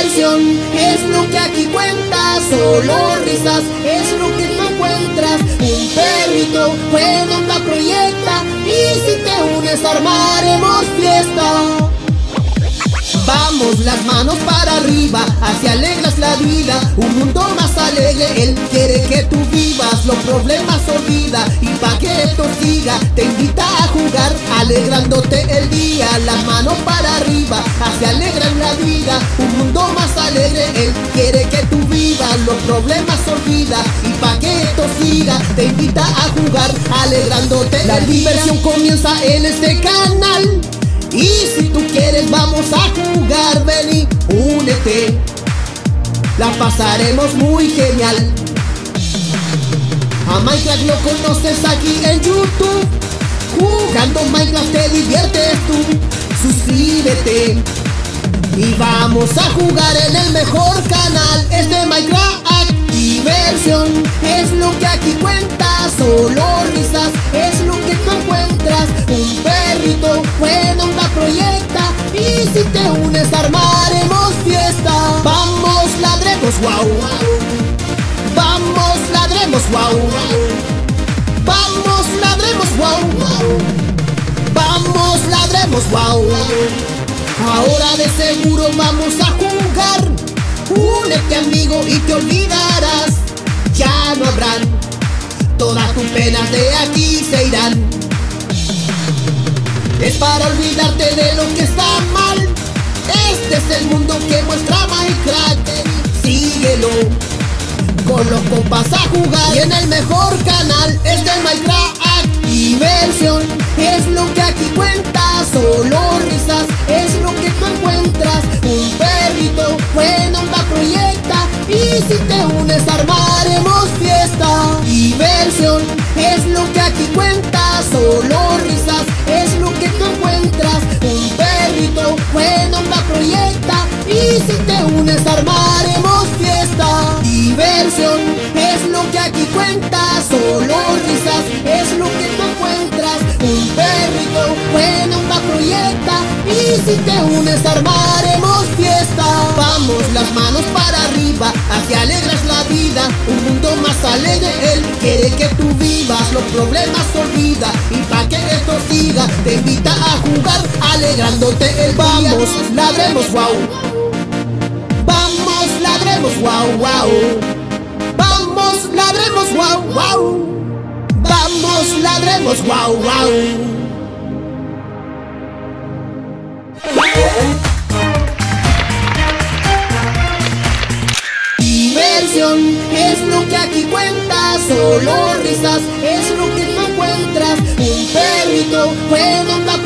Es lo que aquí cuenta, solo risas es lo que tú encuentras. Un perrito bueno onda proyecta y si te unes armaremos fiesta. Vamos las manos para arriba, hacia alegras la vida, un mundo más alegre, Él quiere que tú vivas, los problemas olvida y pa' que esto siga, te invita a alegrándote el día, las manos para arriba, hacia alegras la vida, un mundo más alegre, Él quiere que tú vivas, los problemas olvida y pa' que esto siga, te invita a jugar, alegrándote La diversión comienza en este canal. Y si tú quieres vamos a jugar, ven y únete. La pasaremos muy genial. A Minecraft lo conoces aquí en YouTube Jugando Minecraft te diviertes tú. Suscríbete. Y vamos a jugar en el mejor canal. Es de Minecraft Diversión es lo que aquí cuenta Solo risas. Es lo que tú encuentras. Un perrito bueno onda proyecta. Y si te unes armaremos fiesta. Vamos ladremos wow Vamos ladremos wow Vamos ladremos wow wow Ahora de seguro vamos a jugar. Únete amigo y te olvidarás. Ya no habrán. Todas tus penas de aquí se irán. Es para olvidarte de lo que está mal. Este es el mundo que muestra Minecraft. Síguelo. Con los compas a jugar. Y en el mejor Un perrito buena onda proyecta. Y si te unes armaremos fiesta. Diversión es lo que aquí cuenta Solo risas es lo que tú encuentras. Un perrito buena onda proyecta. Y si te unes armaremos fiesta. Diversión es lo que aquí cuenta Solo risas es lo que tú encuentras. Un perrito buena onda proyecta. Y si te unes armaremos arriba Hacia alegras la vida Un mundo más alegre Él quiere que tú vivas Los problemas olvida Y pa' que esto siga Te invita a jugar Alegrándote el Vamos, ladremos wow Vamos, ladremos wow wow Vamos, ladremos wow wow Vamos, ladremos wow wow Es lo que aquí cuenta Solo risas es lo que tú encuentras. Un perrito buena